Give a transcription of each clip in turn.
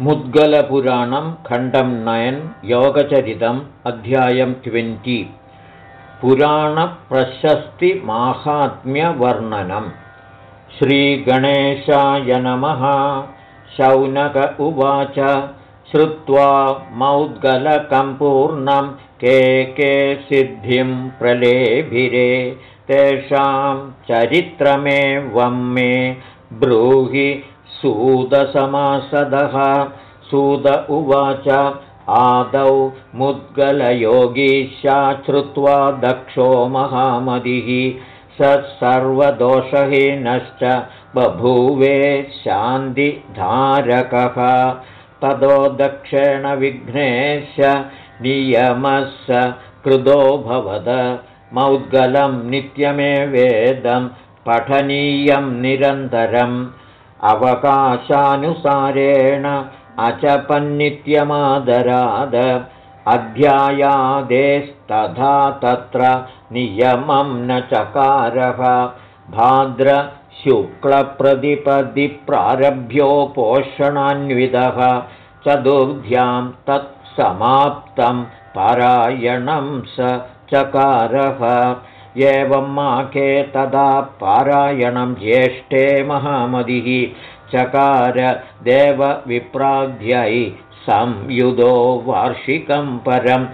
मुद्गलपुराणं खण्डं नयन् योगचरितम् अध्यायं ट्वेण्टि। पुराणप्रशस्तिमाहात्म्यवर्णनम् श्रीगणेशाय नमः। शौनक उवाच। श्रुत्वा मौद्गलकम्पूर्णं के के सिद्धिं प्रलेभिरे। तेषां चरित्रमेवं मे ब्रूहि सूदसमासदः। सूद उवाच आदौ मुद्गलयोगीशा श्रुत्वा दक्षो महामदिः। स सर्वदोषहीनश्च बभूवे शान्तिधारकः। ततो दक्षेण विघ्नेश नियमः स कृतोऽभवद मौद्गलं नित्यमेवेदं पठनीयं निरन्तरम् अवकाशानुसारेण अचपन्नित्यमादराद अध्यायादेस्तथा तत्र नियमं न चकारः। भाद्रशुक्लप्रतिपदिप्रारभ्योपोषणान्वितः चतुर्ध्यां तत्समाप्तं पारायणं स चकारः एवं माके तदा पारायणं ज्येष्ठे महामदिः चकार देवविप्राध्यै संयुधो वार्षिकं परम्।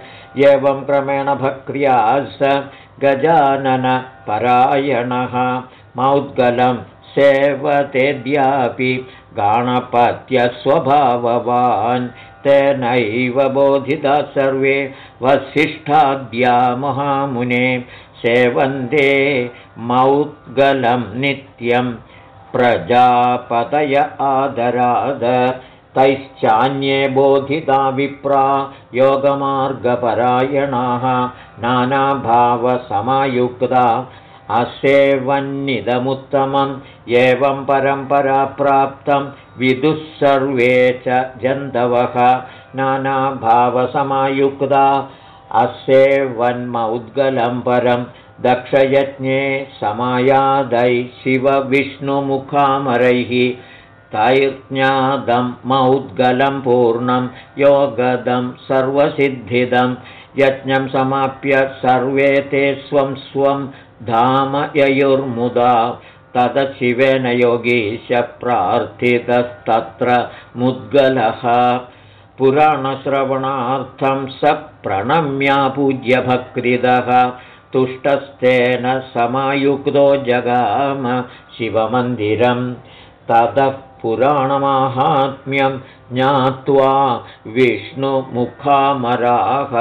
एवं क्रमेण भक्र्या स गजाननपरायणः। मौद्गलं सेवतेद्यापि गाणपत्यस्वभाववान्। तेनैव बोधिता सर्वे वसिष्ठाद्या महामुने सेवन्ते मौद्गलं नित्यं प्रजापतय आदराद। तैश्चान्ये बोधिता विप्रा योगमार्गपरायणाः नानाभावसमायुक्ता। असेवन्निदमुत्तमम् एवं परम्परा प्राप्तं विदुः सर्वे च जन्तवः। नानाभावसमायुक्ता अस्येवन्मौद्गलं परं दक्षयज्ञे समायादै शिवविष्णुमुखामरैः तैर्ज्ञादं मौद्गलं पूर्णं योगदं सर्वसिद्धिदं यज्ञं समाप्य सर्वे ते स्वं स्वं धाम ययुर्मुदा तदशिवेन योगीश प्रार्थितस्तत्र मुद्गलः पुराणश्रवणार्थं स प्रणम्यापूज्यभक्तिदः तुष्टस्तेन समायुक्तो जगाम शिवमन्दिरं। ततः पुराणमाहात्म्यं ज्ञात्वा विष्णुमुखामराः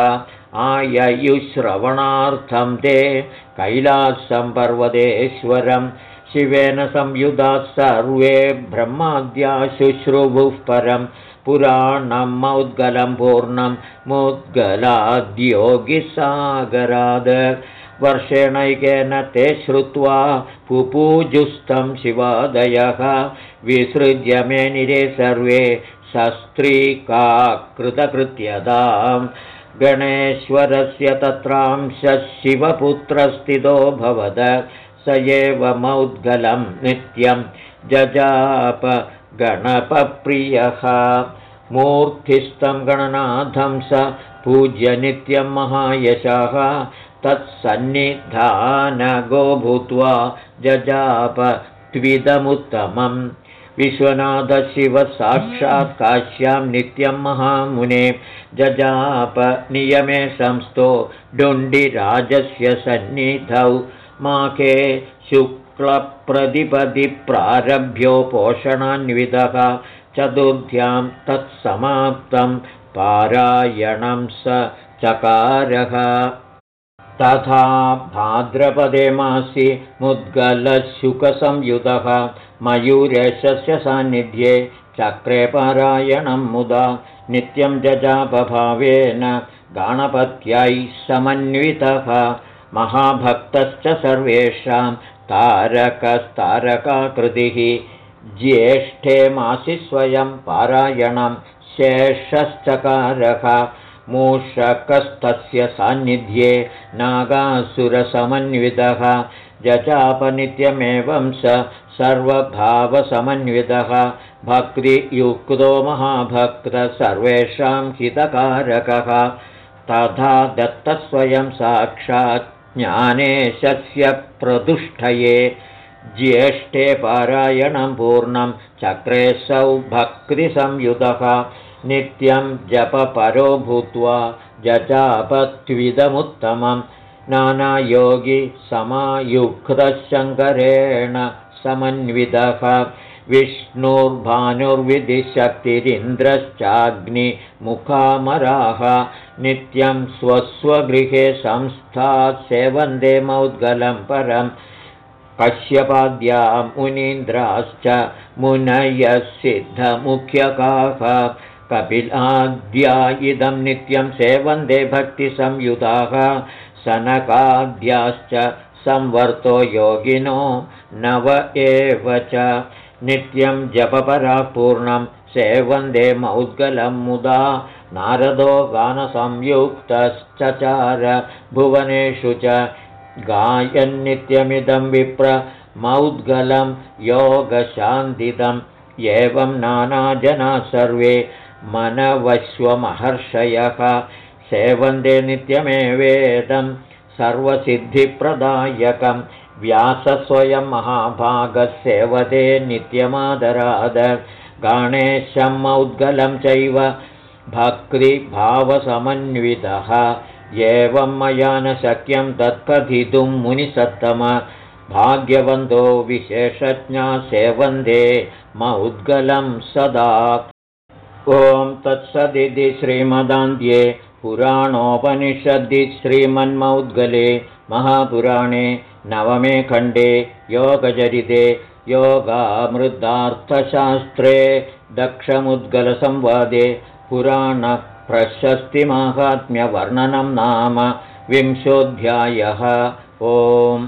आययुश्रवणार्थं ते कैलासं पर्वतेश्वरं। शिवेन संयुधाः सर्वे ब्रह्माद्या शुश्रुभुः परम् पुराणं मौद्गलं पूर्णं मुद्गलाद्योगिसागराद. वर्षेणैकेन ते श्रुत्वा पुपूजुस्तं शिवादयः. विसृज्य मेनिरे सर्वे शस्त्रीका कृतकृत्यतां गणेश्वरस्य तत्रांशः शिवपुत्रस्थितो भवद। स एव मौद्गलं नित्यं जजाप गणपप्रियः। मूर्तिस्थं गणनाथं स पूज्य नित्यं महायशः। तत्सन्निधानगो भूत्वा जजाप त्विदमुत्तमं विश्वनाथशिवसाक्षात् काश्यां नित्यं महामुने। जजाप नियमे संस्थो डुण्डिराजस्य सन्निधौ। माके शुक् क्लप्रतिपदिप्रारभ्योपोषणान्वितः चतुर्ध्यां तत्समाप्तं पारायणं स चकारः। तथा भाद्रपदे मासि मुद्गलशुकसंयुतः मयूरेशस्य सान्निध्ये चक्रे पारायणं मुदा नित्यं जजापभावेन गणपत्यै समन्वितः। महाभक्तश्च सर्वेषां तारकस्तारकाकृतिः ज्येष्ठे मासि स्वयं पारायणं शेषश्चकारः मूषकस्तस्य सान्निध्ये नागासुरसमन्वितः जचापनित्यमेवं स सर्वभावसमन्वितः भक्तियुक्तो महाभक्तः सर्वेषां हितकारकः तथा दत्तस्वयं साक्षात् ज्ञानेशस्य प्रदुष्टये ज्येष्ठे पारायणं पूर्णं चक्रेऽसौ भक्तिसंयुतः नित्यं जपपरो भूत्वा जजापत्विदमुत्तमं नानायोगी समायुक्तशङ्करेण समन्वितः विष्णुर्भानुर्विधिशक्तिरिन्द्रश्चाग्निमुखामराः नित्यं स्वस्वगृहे संस्था सेवन्दे मौद्गलं परं मुनयः सिद्धमुख्यकाः कपिलाद्या इदं नित्यं सेवन्दे भक्तिसंयुताः सनकाद्याश्च संवर्तो योगिनो नव एव च नित्यं जपपरापूर्णं सेवन्दे मौद्गलं मुदा नारदो गानसंयुक्तश्चचार भुवनेषु च गायन्नित्यमिदं विप्र मौद्गलं योगशान्तिदम् एवं नानाजना सर्वे मनवश्वमहर्षयः सेवन्दे नित्यमेवेदं सर्वसिद्धिप्रदायकं व्यासस्वयं महाभागसेवते नित्यमादराद गणेशं मौद्गलं चैव भक्तिभावसमन्वितः। एवं मया न शक्यं तत्कथितुं मुनिसत्तम। भाग्यवन्तो विशेषज्ञा सेवन्दे मौद्गलं सदा। ॐ तत्सदिति श्रीमदान्ध्ये पुराणोपनिषदि श्रीमन्मौद्गले महापुराणे नवमे खण्डे योगचरिते योगामृतार्थशास्त्रे दक्षमुद्गलसंवादे पुराणप्रशस्तिमाहात्म्यवर्णनं नाम विंशोऽध्यायः। ओम्